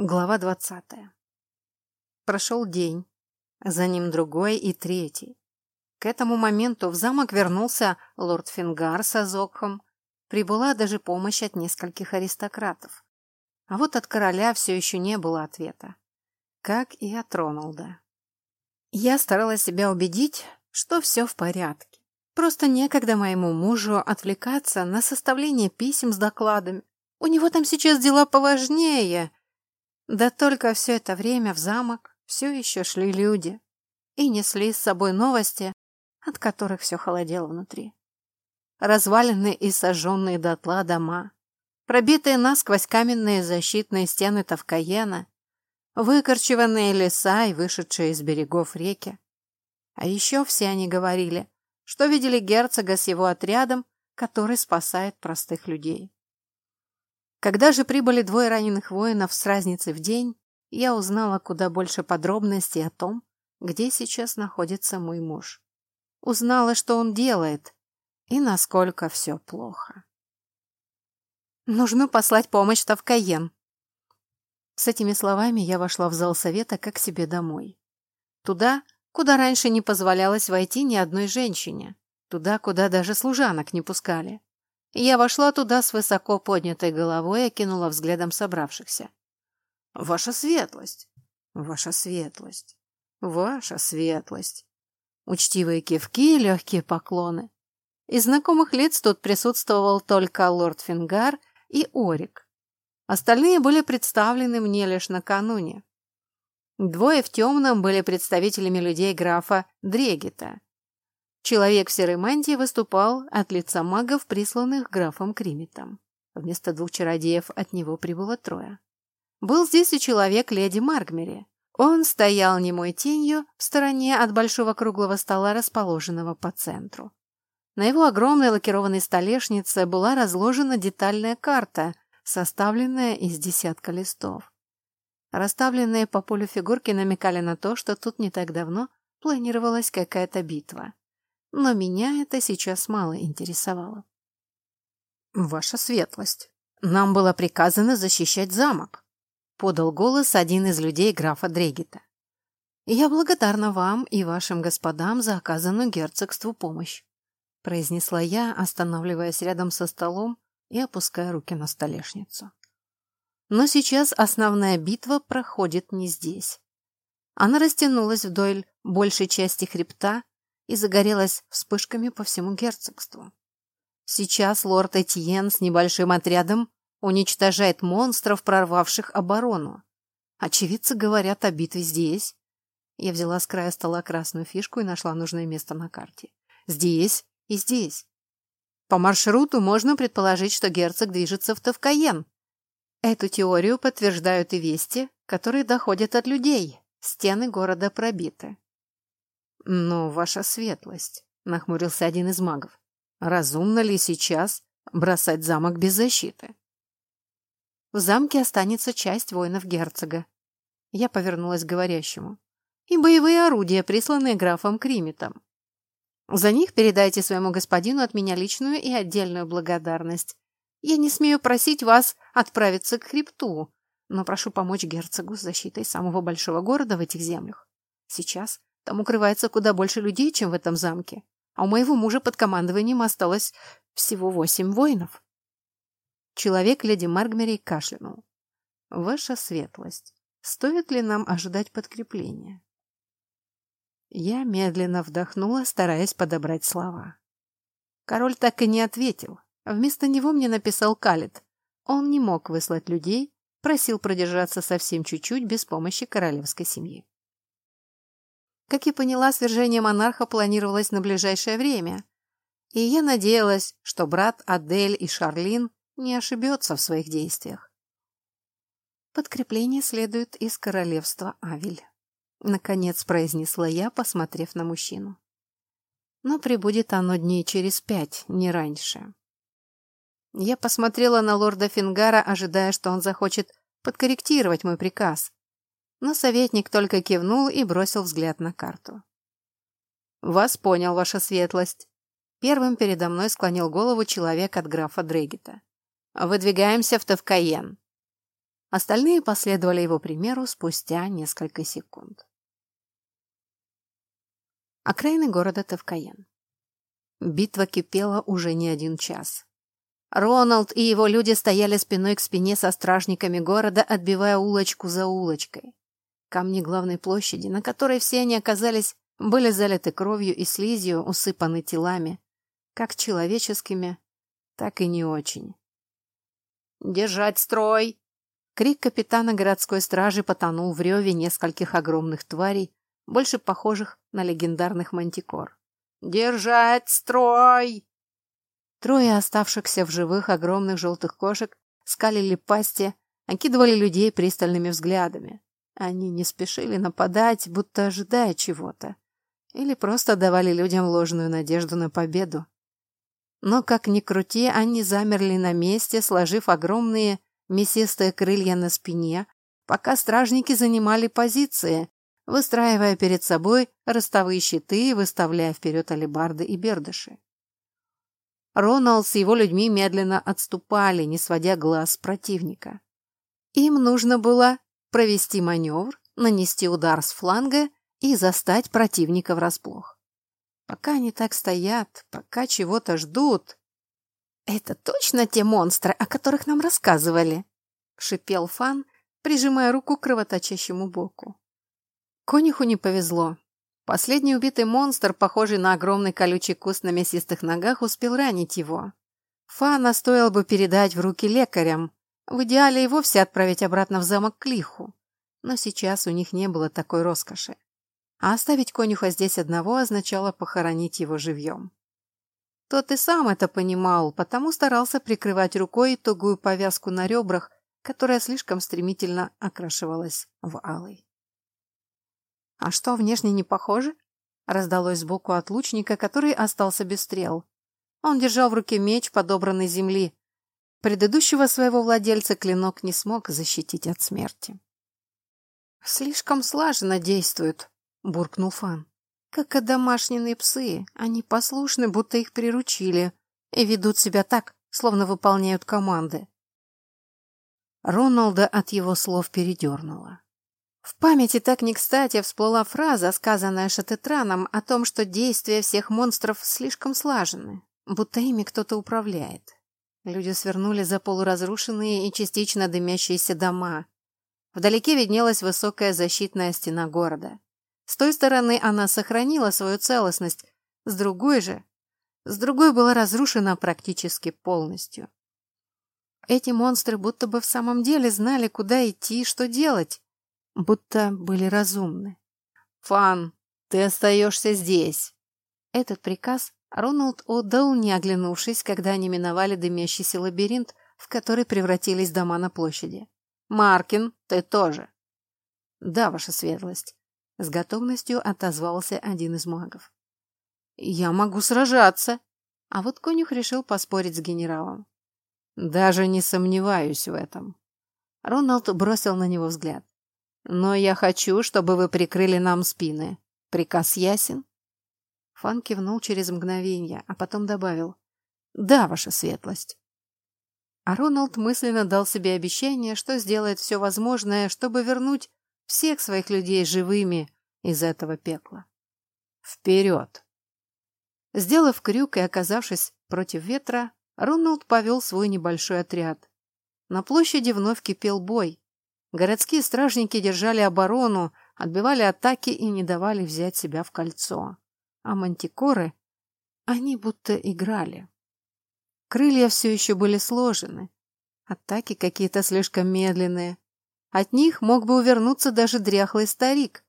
Глава двадцатая. Прошел день, за ним другой и третий. К этому моменту в замок вернулся лорд Фингар с Азокхом. Прибыла даже помощь от нескольких аристократов. А вот от короля все еще не было ответа. Как и от Роналда. Я старалась себя убедить, что все в порядке. Просто некогда моему мужу отвлекаться на составление писем с докладами. У него там сейчас дела поважнее, да только все это время в замок все еще шли люди и несли с собой новости, от которых все холодело внутри. Разваленные и сожженные дотла дома, пробитые насквозь каменные защитные стены Тавкаена, выкорчеванные леса и вышедшие из берегов реки. А еще все они говорили, что видели герцога с его отрядом, который спасает простых людей. Когда же прибыли двое раненых воинов с разницей в день, я узнала куда больше подробностей о том, где сейчас находится мой муж. Узнала, что он делает и насколько все плохо. Нужно послать помощь Тавкаен. С этими словами я вошла в зал совета как себе домой. Туда, куда раньше не позволялось войти ни одной женщине. Туда, куда даже служанок не пускали. Я вошла туда с высоко поднятой головой и окинула взглядом собравшихся. «Ваша светлость! Ваша светлость! Ваша светлость!» Учтивые кивки и легкие поклоны. Из знакомых лиц тут присутствовал только лорд Фингар и Орик. Остальные были представлены мне лишь накануне. Двое в темном были представителями людей графа Дрегита, Человек в серой мантии выступал от лица магов, присланных графом Кримитом. Вместо двух чародеев от него прибыло трое. Был здесь и человек леди Маргмери. Он стоял немой тенью в стороне от большого круглого стола, расположенного по центру. На его огромной лакированной столешнице была разложена детальная карта, составленная из десятка листов. Расставленные по полю фигурки намекали на то, что тут не так давно планировалась какая-то битва но меня это сейчас мало интересовало. «Ваша светлость, нам было приказано защищать замок», — подал голос один из людей графа Дрегита. «Я благодарна вам и вашим господам за оказанную герцогству помощь», — произнесла я, останавливаясь рядом со столом и опуская руки на столешницу. Но сейчас основная битва проходит не здесь. Она растянулась вдоль большей части хребта и загорелась вспышками по всему герцогству. Сейчас лорд Этьен с небольшим отрядом уничтожает монстров, прорвавших оборону. Очевидцы говорят о битве здесь. Я взяла с края стола красную фишку и нашла нужное место на карте. Здесь и здесь. По маршруту можно предположить, что герцог движется в Тавкаен. Эту теорию подтверждают и вести, которые доходят от людей. Стены города пробиты. «Но ваша светлость», — нахмурился один из магов, — «разумно ли сейчас бросать замок без защиты?» «В замке останется часть воинов герцога». Я повернулась к говорящему. «И боевые орудия, присланные графом Кримитом. За них передайте своему господину от меня личную и отдельную благодарность. Я не смею просить вас отправиться к хребту, но прошу помочь герцогу с защитой самого большого города в этих землях. Сейчас там укрывается куда больше людей, чем в этом замке. А у моего мужа под командованием осталось всего восемь воинов. Человек леди Маргмери кашлянул. Ваша светлость, стоит ли нам ожидать подкрепления? Я медленно вдохнула, стараясь подобрать слова. Король так и не ответил. Вместо него мне написал Калит. Он не мог выслать людей, просил продержаться совсем чуть-чуть без помощи королевской семьи. Как и поняла, свержение монарха планировалось на ближайшее время. И я надеялась, что брат Адель и Шарлин не ошибется в своих действиях. Подкрепление следует из королевства Авель. Наконец произнесла я, посмотрев на мужчину. Но прибудет оно дней через пять, не раньше. Я посмотрела на лорда Фингара, ожидая, что он захочет подкорректировать мой приказ. Но советник только кивнул и бросил взгляд на карту. «Вас понял, ваша светлость». Первым передо мной склонил голову человек от графа Дрегита. «Выдвигаемся в Тавкаен». Остальные последовали его примеру спустя несколько секунд. Окраины города Тавкаен. Битва кипела уже не один час. Роналд и его люди стояли спиной к спине со стражниками города, отбивая улочку за улочкой. Камни главной площади, на которой все они оказались, были залиты кровью и слизью, усыпаны телами, как человеческими, так и не очень. «Держать строй!» Крик капитана городской стражи потонул в реве нескольких огромных тварей, больше похожих на легендарных мантикор. «Держать строй!» Трое оставшихся в живых огромных желтых кошек скалили пасти, окидывали людей пристальными взглядами. Они не спешили нападать, будто ожидая чего-то. Или просто давали людям ложную надежду на победу. Но, как ни крути, они замерли на месте, сложив огромные мясистые крылья на спине, пока стражники занимали позиции, выстраивая перед собой ростовые щиты и выставляя вперед алебарды и бердыши. Роналд с его людьми медленно отступали, не сводя глаз с противника. Им нужно было провести маневр, нанести удар с фланга и застать противника врасплох. Пока они так стоят, пока чего-то ждут... «Это точно те монстры, о которых нам рассказывали?» — шипел Фан, прижимая руку к кровоточащему боку. Конюху не повезло. Последний убитый монстр, похожий на огромный колючий куст на мясистых ногах, успел ранить его. Фана стоило бы передать в руки лекарям, в идеале и вовсе отправить обратно в замок Клиху. Но сейчас у них не было такой роскоши. А оставить конюха здесь одного означало похоронить его живьем. Тот и сам это понимал, потому старался прикрывать рукой тугую повязку на ребрах, которая слишком стремительно окрашивалась в алый. «А что, внешне не похоже?» раздалось сбоку от лучника, который остался без стрел. Он держал в руке меч, подобранный земли. Предыдущего своего владельца клинок не смог защитить от смерти. «Слишком слаженно действуют», — буркнул Фан. «Как и домашние псы, они послушны, будто их приручили, и ведут себя так, словно выполняют команды». Роналда от его слов передернуло. В памяти так не кстати всплыла фраза, сказанная Шатетраном, о том, что действия всех монстров слишком слажены, будто ими кто-то управляет. Люди свернули за полуразрушенные и частично дымящиеся дома. Вдалеке виднелась высокая защитная стена города. С той стороны она сохранила свою целостность, с другой же... С другой была разрушена практически полностью. Эти монстры будто бы в самом деле знали, куда идти и что делать, будто были разумны. «Фан, ты остаешься здесь!» Этот приказ Роналд отдал, не оглянувшись, когда они миновали дымящийся лабиринт, в который превратились дома на площади. «Маркин, ты тоже!» «Да, ваша светлость!» С готовностью отозвался один из магов. «Я могу сражаться!» А вот конюх решил поспорить с генералом. «Даже не сомневаюсь в этом!» Роналд бросил на него взгляд. Но я хочу, чтобы вы прикрыли нам спины. Приказ ясен?» Фан кивнул через мгновение, а потом добавил. «Да, ваша светлость». А Роналд мысленно дал себе обещание, что сделает все возможное, чтобы вернуть всех своих людей живыми из этого пекла. Вперед! Сделав крюк и оказавшись против ветра, Роналд повел свой небольшой отряд. На площади вновь кипел бой, Городские стражники держали оборону, отбивали атаки и не давали взять себя в кольцо. А мантикоры, они будто играли. Крылья все еще были сложены. Атаки какие-то слишком медленные. От них мог бы увернуться даже дряхлый старик.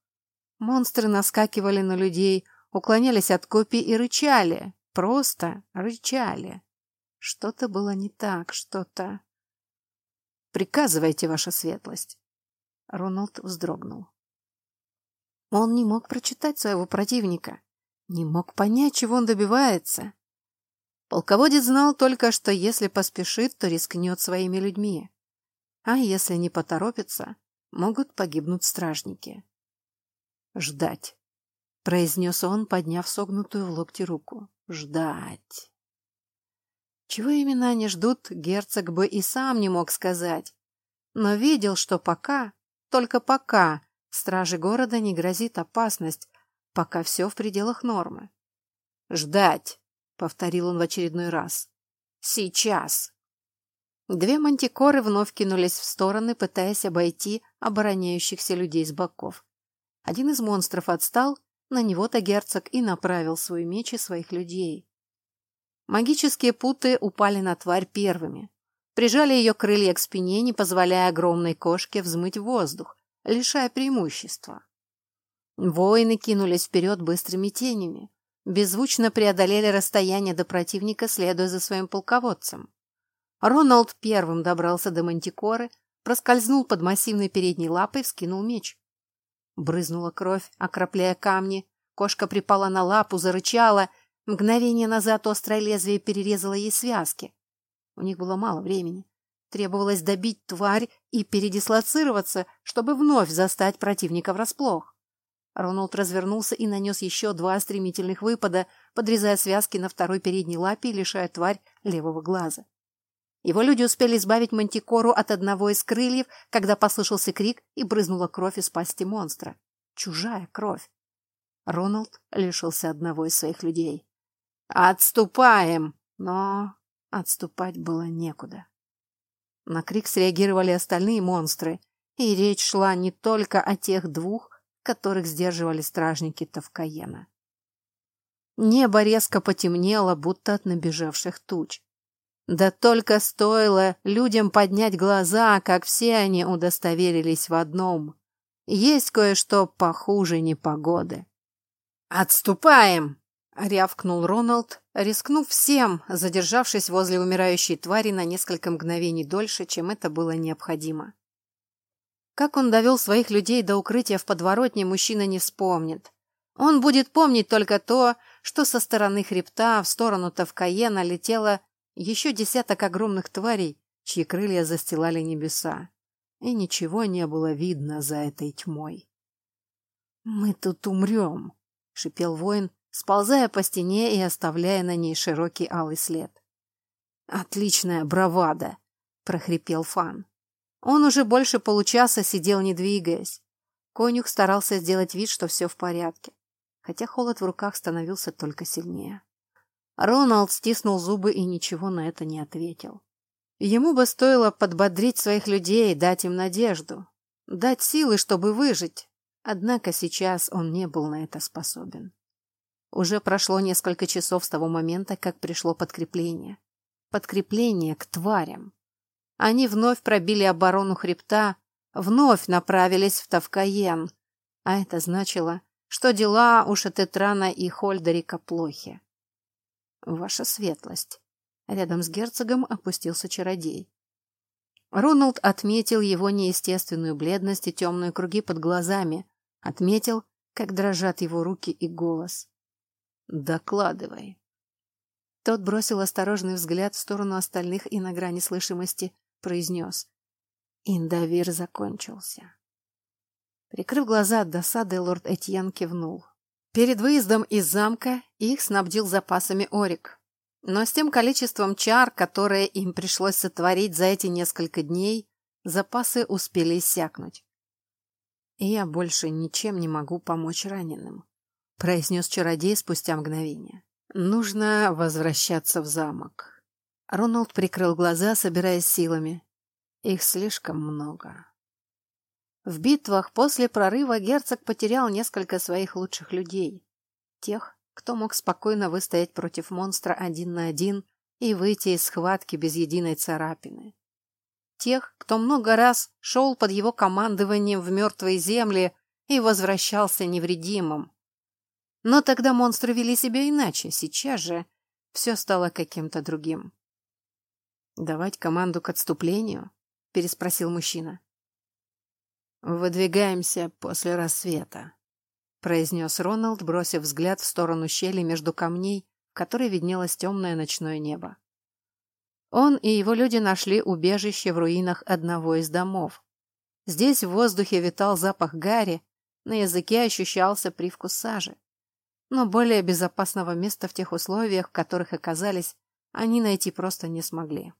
Монстры наскакивали на людей, уклонялись от копий и рычали. Просто рычали. Что-то было не так, что-то... Приказывайте, ваша светлость. Роналд вздрогнул. Он не мог прочитать своего противника, не мог понять, чего он добивается. Полководец знал только, что если поспешит, то рискнет своими людьми. А если не поторопится, могут погибнуть стражники. «Ждать», — произнес он, подняв согнутую в локте руку. «Ждать». Чего именно они ждут, герцог бы и сам не мог сказать. но видел, что пока, только пока, страже города не грозит опасность, пока все в пределах нормы. «Ждать!» — повторил он в очередной раз. «Сейчас!» Две мантикоры вновь кинулись в стороны, пытаясь обойти обороняющихся людей с боков. Один из монстров отстал, на него-то герцог и направил свой меч и своих людей. Магические путы упали на тварь первыми. Прижали ее крылья к спине, не позволяя огромной кошке взмыть воздух, лишая преимущества. Воины кинулись вперед быстрыми тенями, беззвучно преодолели расстояние до противника, следуя за своим полководцем. Роналд первым добрался до мантикоры, проскользнул под массивной передней лапой, вскинул меч. Брызнула кровь, окропляя камни. Кошка припала на лапу, зарычала. Мгновение назад острое лезвие перерезало ей связки. У них было мало времени. Требовалось добить тварь и передислоцироваться, чтобы вновь застать противника врасплох. Роналд развернулся и нанес еще два стремительных выпада, подрезая связки на второй передней лапе и лишая тварь левого глаза. Его люди успели избавить Мантикору от одного из крыльев, когда послышался крик и брызнула кровь из пасти монстра. Чужая кровь. Роналд лишился одного из своих людей. «Отступаем!» Но отступать было некуда. На крик среагировали остальные монстры, и речь шла не только о тех двух, которых сдерживали стражники Тавкаена. Небо резко потемнело, будто от набежавших туч. Да только стоило людям поднять глаза, как все они удостоверились в одном. Есть кое-что похуже непогоды. «Отступаем!» — рявкнул Роналд, рискнув всем, задержавшись возле умирающей твари на несколько мгновений дольше, чем это было необходимо. Как он довел своих людей до укрытия в подворотне, мужчина не вспомнит. Он будет помнить только то, что со стороны хребта в сторону Тавкаена летело еще десяток огромных тварей, чьи крылья застилали небеса, и ничего не было видно за этой тьмой. «Мы тут умрем!» — шипел воин, сползая по стене и оставляя на ней широкий алый след. «Отличная бравада!» — прохрипел Фан. Он уже больше получаса сидел, не двигаясь. Конюх старался сделать вид, что все в порядке, хотя холод в руках становился только сильнее. Роналд стиснул зубы и ничего на это не ответил. Ему бы стоило подбодрить своих людей, дать им надежду, дать силы, чтобы выжить. Однако сейчас он не был на это способен. Уже прошло несколько часов с того момента, как пришло подкрепление. Подкрепление к тварям. Они вновь пробили оборону хребта, вновь направились в Тавкаен, а это значило, что дела у Шатетрана и Хольдерика плохи. Ваша светлость. Рядом с герцогом опустился чародей. Роналд отметил его неестественную бледность и темные круги под глазами, отметил, как дрожат его руки и голос. «Докладывай». Тот бросил осторожный взгляд в сторону остальных и на грани слышимости произнес. Индавир закончился. Прикрыв глаза от досады, лорд Этьен кивнул. Перед выездом из замка их снабдил запасами Орик. Но с тем количеством чар, которые им пришлось сотворить за эти несколько дней, запасы успели иссякнуть. «И я больше ничем не могу помочь раненым», — произнес чародей спустя мгновение. «Нужно возвращаться в замок». Роналд прикрыл глаза, собираясь силами. Их слишком много. В битвах после прорыва герцог потерял несколько своих лучших людей. Тех, кто мог спокойно выстоять против монстра один на один и выйти из схватки без единой царапины. Тех, кто много раз шел под его командованием в мертвые земли и возвращался невредимым. Но тогда монстры вели себя иначе, сейчас же все стало каким-то другим. «Давать команду к отступлению?» — переспросил мужчина. «Выдвигаемся после рассвета», — произнес Роналд, бросив взгляд в сторону щели между камней, в которой виднелось темное ночное небо. Он и его люди нашли убежище в руинах одного из домов. Здесь в воздухе витал запах гари, на языке ощущался привкус сажи. Но более безопасного места в тех условиях, в которых оказались, они найти просто не смогли.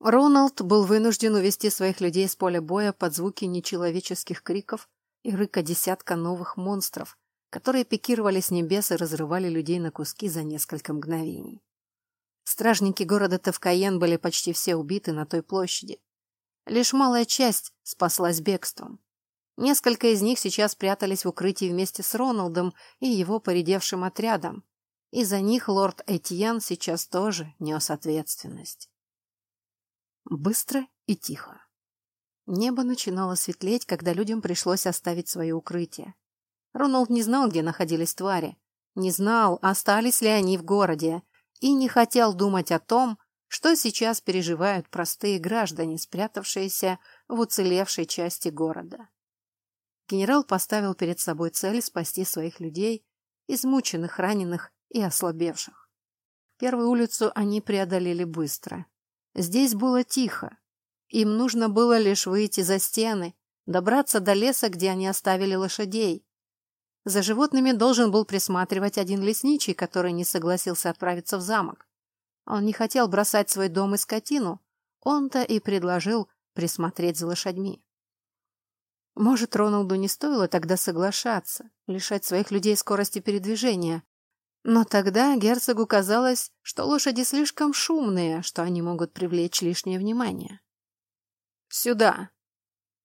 Роналд был вынужден увести своих людей с поля боя под звуки нечеловеческих криков и рыка десятка новых монстров, которые пикировали с небес и разрывали людей на куски за несколько мгновений. Стражники города Тавкаен были почти все убиты на той площади. Лишь малая часть спаслась бегством. Несколько из них сейчас прятались в укрытии вместе с Роналдом и его поредевшим отрядом, и за них лорд Этьян сейчас тоже нес ответственность. Быстро и тихо. Небо начинало светлеть, когда людям пришлось оставить свое укрытие. Роналд не знал, где находились твари, не знал, остались ли они в городе, и не хотел думать о том, что сейчас переживают простые граждане, спрятавшиеся в уцелевшей части города. Генерал поставил перед собой цель спасти своих людей, измученных, раненых и ослабевших. Первую улицу они преодолели быстро. Здесь было тихо. Им нужно было лишь выйти за стены, добраться до леса, где они оставили лошадей. За животными должен был присматривать один лесничий, который не согласился отправиться в замок. Он не хотел бросать свой дом и скотину, он-то и предложил присмотреть за лошадьми. Может, Роналду не стоило тогда соглашаться, лишать своих людей скорости передвижения. Но тогда герцогу казалось, что лошади слишком шумные, что они могут привлечь лишнее внимание. «Сюда!»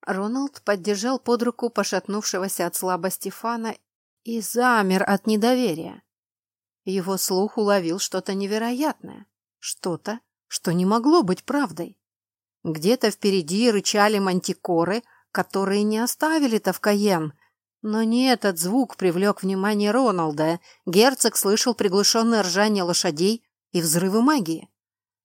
Роналд поддержал под руку пошатнувшегося от слабости Фана и замер от недоверия. Его слух уловил что-то невероятное, что-то, что не могло быть правдой. Где-то впереди рычали мантикоры, которые не оставили Тавкаен. Но не этот звук привлек внимание Роналда. Герцог слышал приглушенное ржание лошадей и взрывы магии.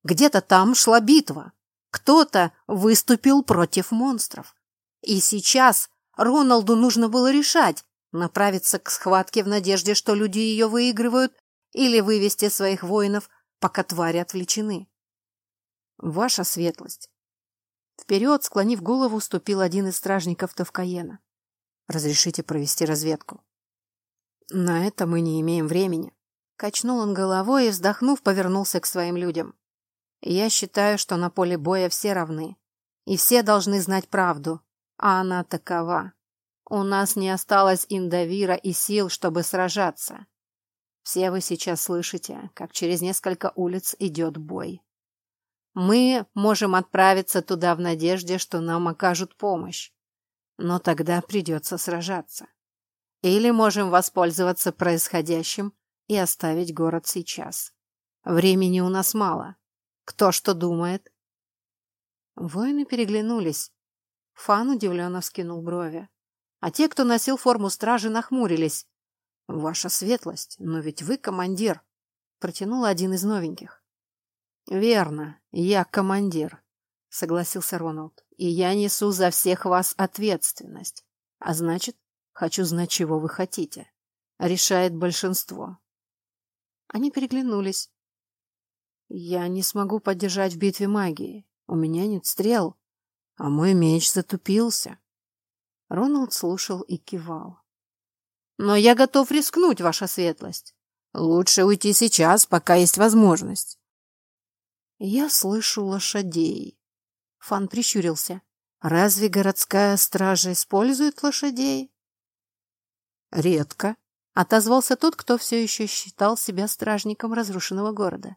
Где-то там шла битва. Кто-то выступил против монстров. И сейчас Роналду нужно было решать, направиться к схватке в надежде, что люди ее выигрывают, или вывести своих воинов, пока твари отвлечены. Ваша светлость, Вперед, склонив голову, ступил один из стражников Тавкаена. «Разрешите провести разведку?» «На это мы не имеем времени». Качнул он головой и, вздохнув, повернулся к своим людям. «Я считаю, что на поле боя все равны. И все должны знать правду. А она такова. У нас не осталось индовира и сил, чтобы сражаться. Все вы сейчас слышите, как через несколько улиц идет бой. Мы можем отправиться туда в надежде, что нам окажут помощь. Но тогда придется сражаться. Или можем воспользоваться происходящим и оставить город сейчас. Времени у нас мало. Кто что думает? Воины переглянулись. Фан удивленно вскинул брови. А те, кто носил форму стражи, нахмурились. «Ваша светлость, но ведь вы командир», — протянул один из новеньких. «Верно, я командир», — согласился Роналд. «И я несу за всех вас ответственность. А значит, хочу знать, чего вы хотите. Решает большинство». Они переглянулись. «Я не смогу поддержать в битве магии. У меня нет стрел, а мой меч затупился». Роналд слушал и кивал. «Но я готов рискнуть, ваша светлость. Лучше уйти сейчас, пока есть возможность. Я слышу лошадей. Фан прищурился. Разве городская стража использует лошадей? Редко. Отозвался тот, кто все еще считал себя стражником разрушенного города.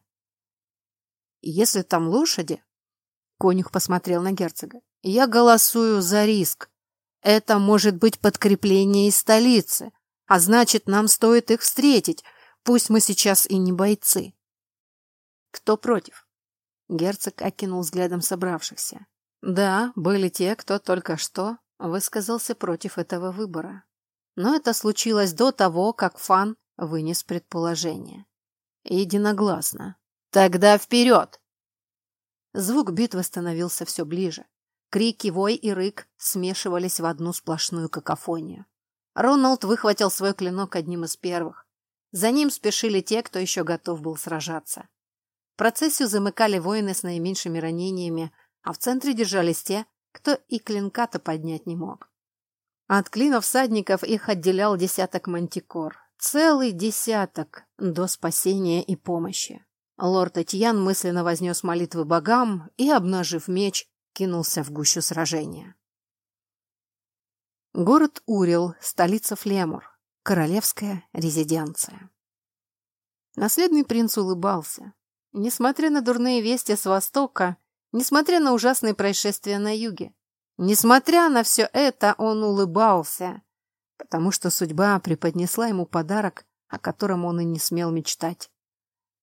Если там лошади... Конюх посмотрел на герцога. Я голосую за риск. Это может быть подкрепление из столицы, а значит, нам стоит их встретить, пусть мы сейчас и не бойцы. Кто против? Герцог окинул взглядом собравшихся. Да, были те, кто только что высказался против этого выбора. Но это случилось до того, как Фан вынес предположение. Единогласно. «Тогда вперед!» Звук битвы становился все ближе. Крики, вой и рык смешивались в одну сплошную какофонию. Роналд выхватил свой клинок одним из первых. За ним спешили те, кто еще готов был сражаться. Процессию замыкали воины с наименьшими ранениями, а в центре держались те, кто и клинка-то поднять не мог. От клинов всадников их отделял десяток мантикор. Целый десяток до спасения и помощи. Лорд Этьян мысленно вознес молитвы богам и, обнажив меч, кинулся в гущу сражения. Город Урил, столица Флемур, королевская резиденция. Наследный принц улыбался. Несмотря на дурные вести с востока, несмотря на ужасные происшествия на юге, несмотря на все это, он улыбался, потому что судьба преподнесла ему подарок, о котором он и не смел мечтать.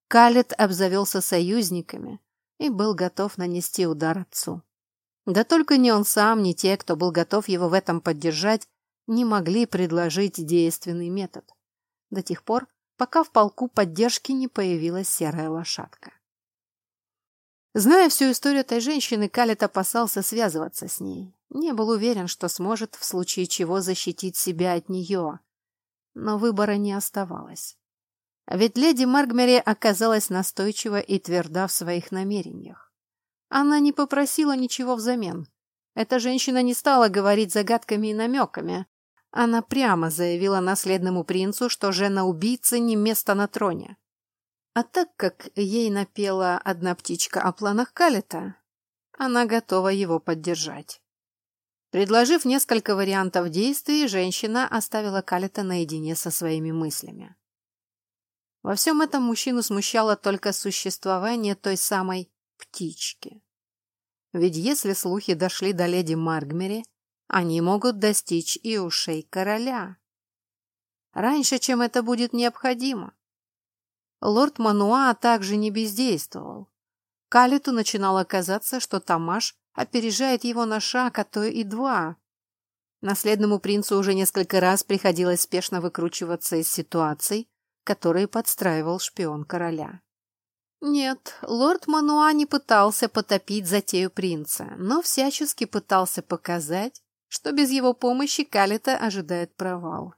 Калет обзавелся союзниками и был готов нанести удар отцу. Да только ни он сам, ни те, кто был готов его в этом поддержать, не могли предложить действенный метод. До тех пор, пока в полку поддержки не появилась серая лошадка. Зная всю историю этой женщины, Калет опасался связываться с ней. Не был уверен, что сможет в случае чего защитить себя от нее. Но выбора не оставалось. Ведь леди Маргмери оказалась настойчива и тверда в своих намерениях. Она не попросила ничего взамен. Эта женщина не стала говорить загадками и намеками, она прямо заявила наследному принцу, что жена убийцы не место на троне. А так как ей напела одна птичка о планах Калита, она готова его поддержать. Предложив несколько вариантов действий, женщина оставила Калита наедине со своими мыслями. Во всем этом мужчину смущало только существование той самой птички. Ведь если слухи дошли до леди Маргмери, они могут достичь и ушей короля. Раньше, чем это будет необходимо. Лорд Мануа также не бездействовал. Калиту начинало казаться, что Тамаш опережает его на шаг, а то и два. Наследному принцу уже несколько раз приходилось спешно выкручиваться из ситуаций, которые подстраивал шпион короля. Нет, лорд Мануа не пытался потопить затею принца, но всячески пытался показать, что без его помощи Калита ожидает провал.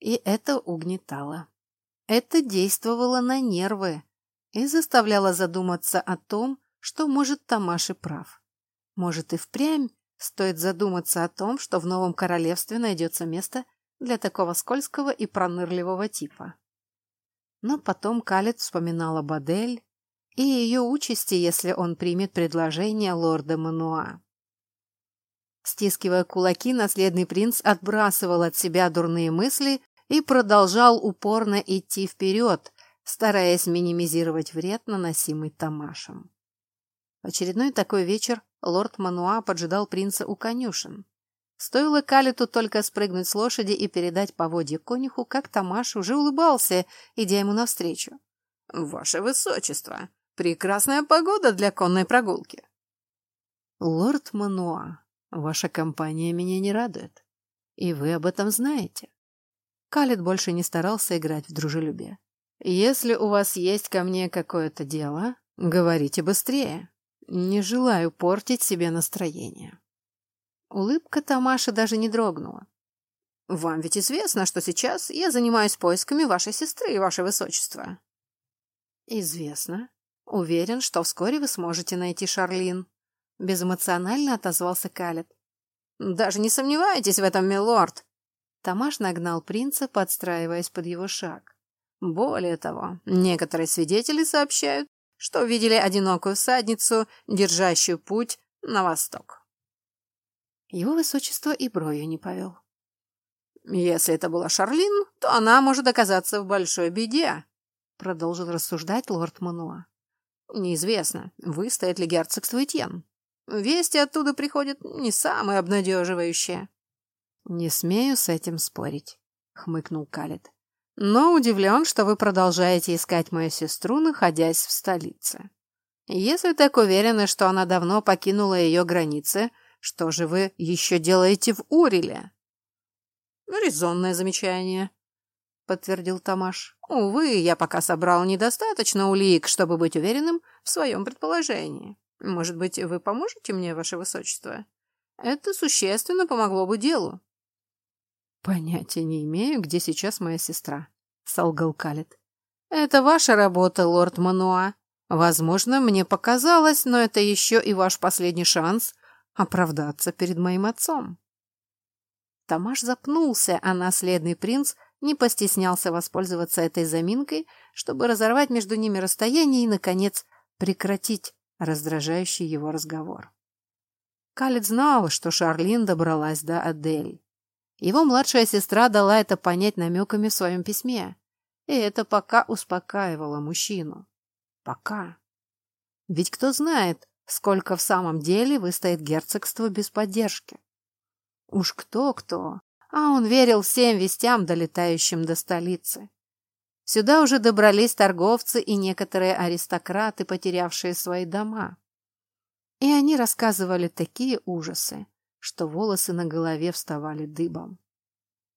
И это угнетало. Это действовало на нервы и заставляло задуматься о том, что, может, Тамаш и прав. Может, и впрямь стоит задуматься о том, что в новом королевстве найдется место для такого скользкого и пронырливого типа. Но потом Калит вспоминал об Адель и ее участи, если он примет предложение лорда Мануа. Стискивая кулаки, наследный принц отбрасывал от себя дурные мысли и продолжал упорно идти вперед, стараясь минимизировать вред, наносимый Тамашем. В очередной такой вечер лорд Мануа поджидал принца у конюшен. Стоило Калиту только спрыгнуть с лошади и передать поводье конюху, как Тамаш уже улыбался, идя ему навстречу. «Ваше высочество! Прекрасная погода для конной прогулки!» «Лорд Мануа, Ваша компания меня не радует. И вы об этом знаете. Калит больше не старался играть в дружелюбие. Если у вас есть ко мне какое-то дело, говорите быстрее. Не желаю портить себе настроение. Улыбка Тамаши даже не дрогнула. «Вам ведь известно, что сейчас я занимаюсь поисками вашей сестры, ваше высочество». «Известно. Уверен, что вскоре вы сможете найти Шарлин», Безэмоционально отозвался Калет. «Даже не сомневайтесь в этом, милорд!» Тамаш нагнал принца, подстраиваясь под его шаг. Более того, некоторые свидетели сообщают, что видели одинокую всадницу, держащую путь на восток. Его высочество и бровью не повел. «Если это была Шарлин, то она может оказаться в большой беде», продолжил рассуждать лорд Мануа. «Неизвестно, выстоит ли герцогство Этьен. Вести оттуда приходят не самые обнадеживающие. Не смею с этим спорить, хмыкнул Калит. Но удивлен, что вы продолжаете искать мою сестру, находясь в столице. Если так уверены, что она давно покинула ее границы, что же вы еще делаете в Уриле? Резонное замечание, подтвердил Тамаш. Увы, я пока собрал недостаточно улик, чтобы быть уверенным в своем предположении. Может быть, вы поможете мне, ваше высочество? Это существенно помогло бы делу. Понятия не имею, где сейчас моя сестра, солгал Калит. Это ваша работа, лорд Мануа. Возможно, мне показалось, но это еще и ваш последний шанс оправдаться перед моим отцом. Тамаш запнулся, а наследный принц не постеснялся воспользоваться этой заминкой, чтобы разорвать между ними расстояние и, наконец, прекратить раздражающий его разговор. Калет знал, что Шарлин добралась до Адель. Его младшая сестра дала это понять намеками в своем письме, и это пока успокаивало мужчину. Пока. Ведь кто знает, сколько в самом деле выстоит герцогство без поддержки. Уж кто-кто, а он верил всем вестям, долетающим до столицы. Сюда уже добрались торговцы и некоторые аристократы, потерявшие свои дома. И они рассказывали такие ужасы, что волосы на голове вставали дыбом.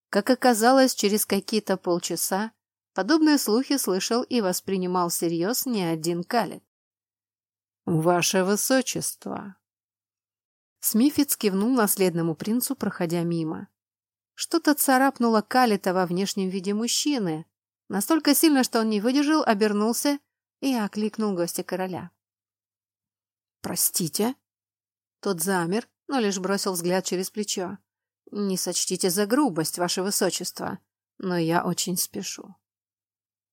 Как оказалось, через какие-то полчаса подобные слухи слышал и воспринимал всерьез не один калет. «Ваше Высочество!» Смифиц кивнул наследному принцу, проходя мимо. Что-то царапнуло Калита во внешнем виде мужчины, настолько сильно, что он не выдержал, обернулся и окликнул гостя короля. «Простите?» Тот замер, но лишь бросил взгляд через плечо. «Не сочтите за грубость, ваше высочество, но я очень спешу».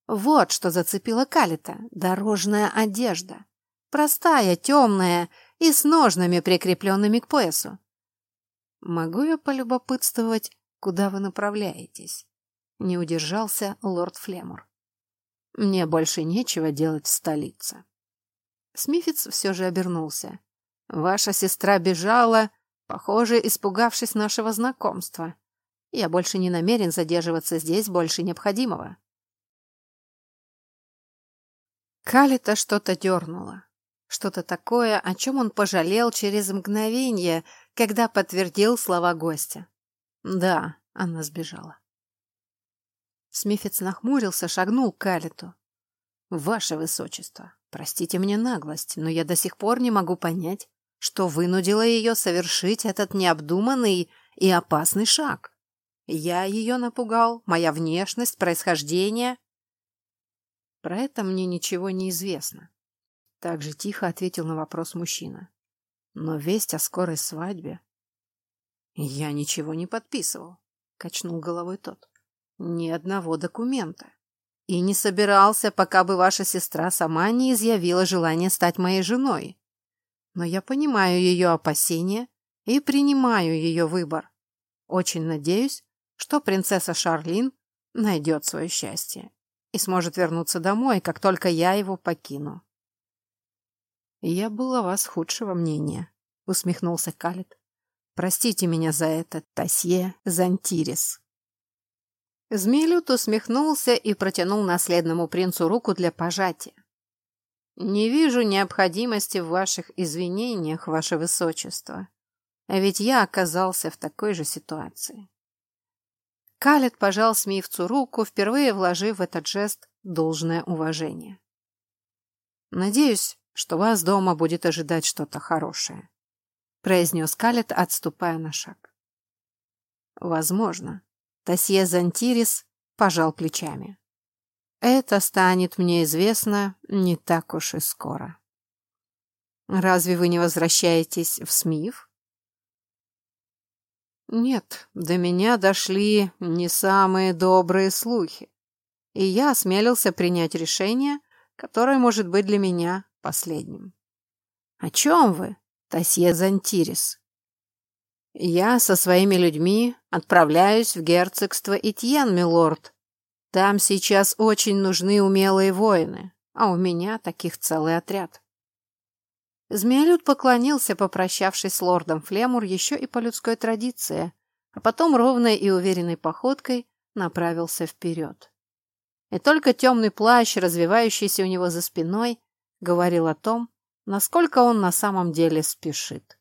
Вот что зацепило Калита — дорожная одежда. Простая, темная и с ножнами, прикрепленными к поясу. «Могу я полюбопытствовать, куда вы направляетесь?» Не удержался лорд Флемур. «Мне больше нечего делать в столице». Смифиц все же обернулся. «Ваша сестра бежала, похоже, испугавшись нашего знакомства. Я больше не намерен задерживаться здесь больше необходимого». Калита что-то дернуло. Что-то такое, о чем он пожалел через мгновение, когда подтвердил слова гостя. Да, она сбежала. Смифец нахмурился, шагнул к Калиту. «Ваше Высочество, простите мне наглость, но я до сих пор не могу понять, что вынудило ее совершить этот необдуманный и опасный шаг. Я ее напугал, моя внешность, происхождение. Про это мне ничего не известно. Так же тихо ответил на вопрос мужчина. Но весть о скорой свадьбе... Я ничего не подписывал, качнул головой тот. Ни одного документа. И не собирался, пока бы ваша сестра сама не изъявила желание стать моей женой. Но я понимаю ее опасения и принимаю ее выбор. Очень надеюсь, что принцесса Шарлин найдет свое счастье и сможет вернуться домой, как только я его покину. «Я был о вас худшего мнения», — усмехнулся Калит. «Простите меня за это, Тасье Зантирис». Змеилют усмехнулся и протянул наследному принцу руку для пожатия. «Не вижу необходимости в ваших извинениях, ваше высочество. А ведь я оказался в такой же ситуации». Калет пожал Смивцу руку, впервые вложив в этот жест должное уважение. «Надеюсь, что вас дома будет ожидать что-то хорошее», — произнес Калет, отступая на шаг. «Возможно». Тасье Зантирис пожал плечами. «Это станет мне известно не так уж и скоро». «Разве вы не возвращаетесь в СМИФ?» «Нет, до меня дошли не самые добрые слухи, и я осмелился принять решение, которое может быть для меня последним. «О чем вы, Тасье Зантирис?» «Я со своими людьми отправляюсь в герцогство Итьен, милорд. Там сейчас очень нужны умелые воины, а у меня таких целый отряд». Змеолюд поклонился, попрощавшись с лордом Флемур еще и по людской традиции, а потом ровной и уверенной походкой направился вперед. И только темный плащ, развивающийся у него за спиной, говорил о том, насколько он на самом деле спешит.